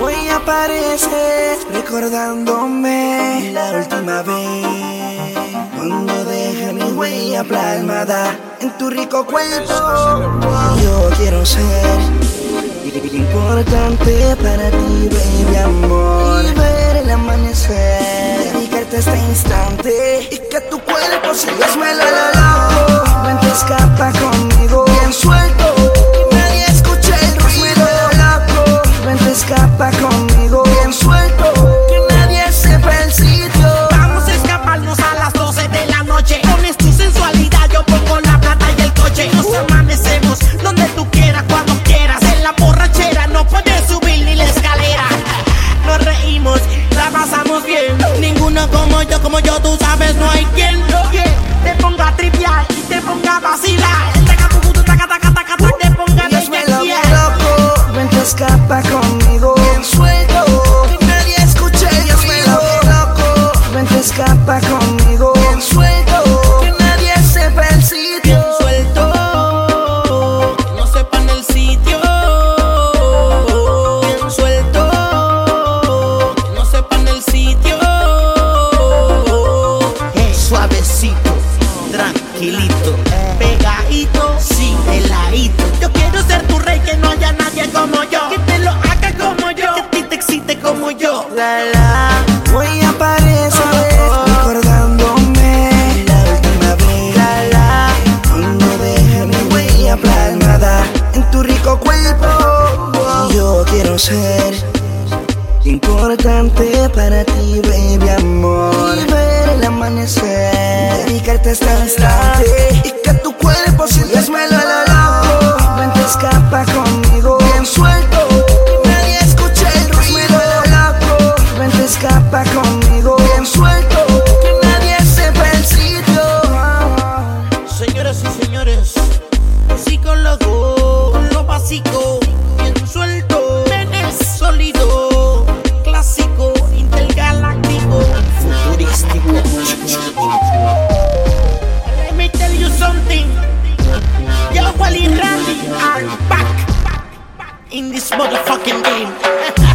Hoy apareces recordándome la última vez Cuando dejé mi huella plasmada en tu rico cuerpo. Yo quiero ser importante para ti, baby amor Y ver el amanecer, dedicarte a este instante Y que tu cuerpo se desmuela la loco Conmigo bien suelto Que nadie sepa el sitio Vamos a escaparnos a las 12 de la noche. Pones tu sensualidad, yo pongo la plata y el coche. Nos amanecemos donde tú quieras, cuando quieras. En la borrachera no puedes subir ni la escalera. Nos reímos, la pasamos bien. Ninguno como yo, como yo, tú sabes, no tranquilito, pegadito, sí, heladito. Yo quiero ser tu rey, que no haya nadie como yo. Que te lo haga como yo, que a ti te excite como yo. La la, hoy aparece recordándome la última vez La la, cuando dejé mi huella plasmada en tu rico cuerpo Yo quiero ser importante para ti, baby psicólogo, lo básico, bien suelto, sólido, clásico, intergaláctico, futurístico. Let me tell you something. Yo, Wally Randy are back in this motherfucking game.